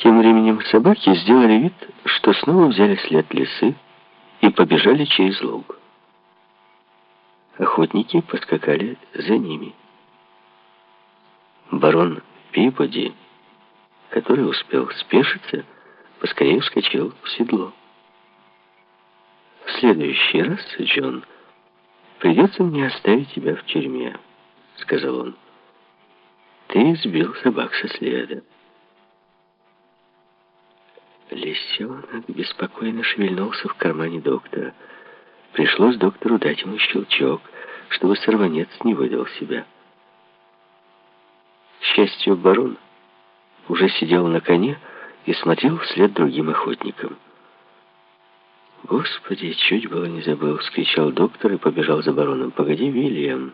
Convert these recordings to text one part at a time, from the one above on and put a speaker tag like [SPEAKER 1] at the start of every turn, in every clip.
[SPEAKER 1] Тем временем собаки сделали вид, что снова взяли след лисы и побежали через луг. Охотники поскакали за ними. Барон Пиподи, который успел спешиться, поскорее вскочил в седло. «В следующий раз, Джон, придется мне оставить тебя в тюрьме», — сказал он. «Ты сбил собак со следа». Лисенок беспокойно шевельнулся в кармане доктора. Пришлось доктору дать ему щелчок, чтобы сорванец не выдал себя. К счастью, барон уже сидел на коне и смотрел вслед другим охотникам. «Господи, чуть было не забыл!» — вскричал доктор и побежал за бароном. «Погоди, Вильям,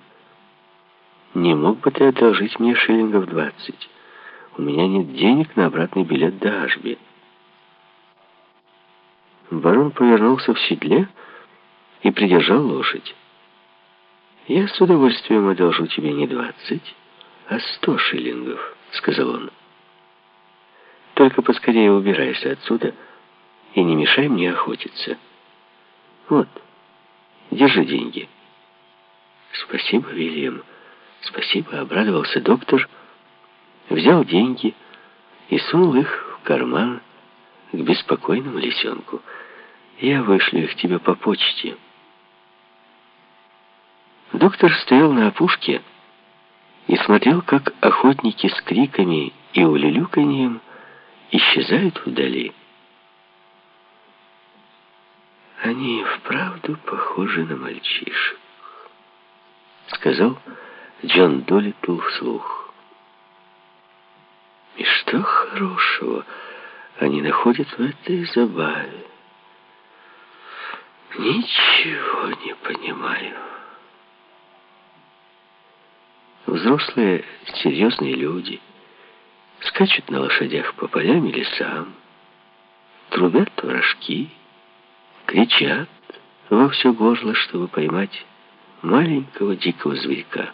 [SPEAKER 1] не мог бы ты одолжить мне шиллингов двадцать? У меня нет денег на обратный билет до Ашби». Барон повернулся в седле и придержал лошадь. «Я с удовольствием одолжу тебе не двадцать, а сто шиллингов», — сказал он. «Только поскорее убирайся отсюда и не мешай мне охотиться. Вот, держи деньги». «Спасибо, Вильям, спасибо», — обрадовался доктор, взял деньги и сунул их в карман к беспокойному лисенку. «Я вышлю их тебе по почте». Доктор стоял на опушке и смотрел, как охотники с криками и улюлюканьем исчезают вдали. «Они вправду похожи на мальчишек», — сказал Джон Долитл вслух. «И что хорошего они находят в этой забаве? Ничего не понимаю». Взрослые, серьезные люди скачут на лошадях по полям и лесам, трубят творожки, кричат во все горло, чтобы поймать маленького дикого зверька.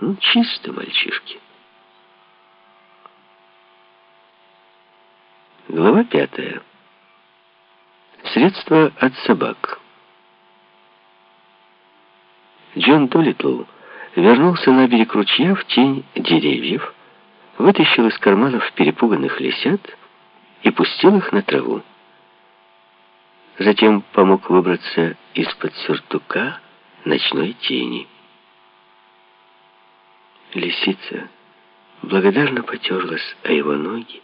[SPEAKER 1] Ну, чисто мальчишки. Глава пятая. Средства от собак. Джон Долитл вернулся на берег ручья в тень деревьев, вытащил из карманов перепуганных лисят и пустил их на траву. Затем помог выбраться из-под сюртука ночной тени. Лисица благодарно потерлась о его ноги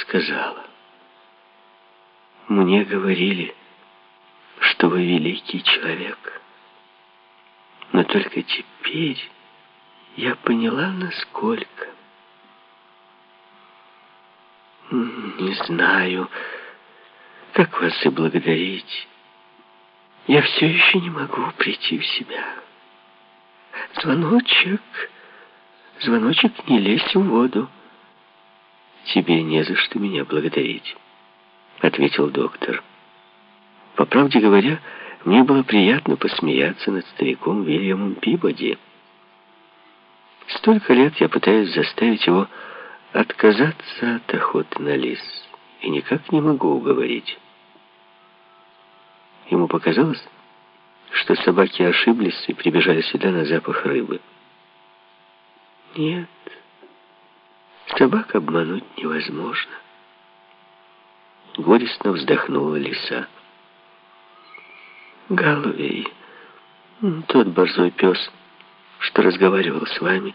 [SPEAKER 1] сказала, «Мне говорили, что вы великий человек». Но только теперь я поняла, насколько. Не знаю, как вас и благодарить. Я все еще не могу прийти в себя. Звоночек, звоночек, не лезь в воду. Тебе не за что меня благодарить, ответил доктор. По правде говоря, мне было приятно посмеяться над стариком Вильямом Пибоди. Столько лет я пытаюсь заставить его отказаться от охоты на лис, и никак не могу уговорить. Ему показалось, что собаки ошиблись и прибежали сюда на запах рыбы. Нет, собак обмануть невозможно. Горестно вздохнула лиса. Галловей, тот борзой пес, что разговаривал с вами,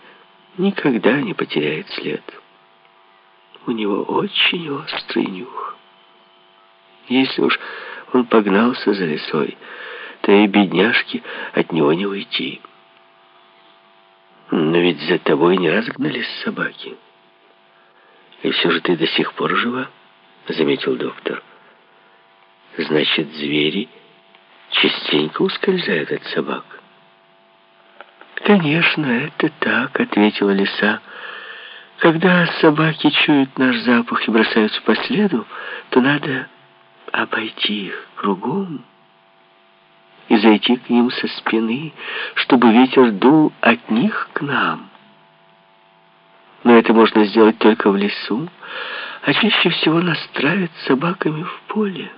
[SPEAKER 1] никогда не потеряет след. У него очень острый нюх. Если уж он погнался за лесой, то и бедняжки от него не уйти. Но ведь за тобой не раз собаки. И все же ты до сих пор жива, заметил доктор. Значит, звери частенько ускользают от собак. «Конечно, это так», — ответила лиса. «Когда собаки чуют наш запах и бросаются по следу, то надо обойти их кругом и зайти к ним со спины, чтобы ветер дул от них к нам. Но это можно сделать только в лесу, а чаще всего нас травят собаками в поле.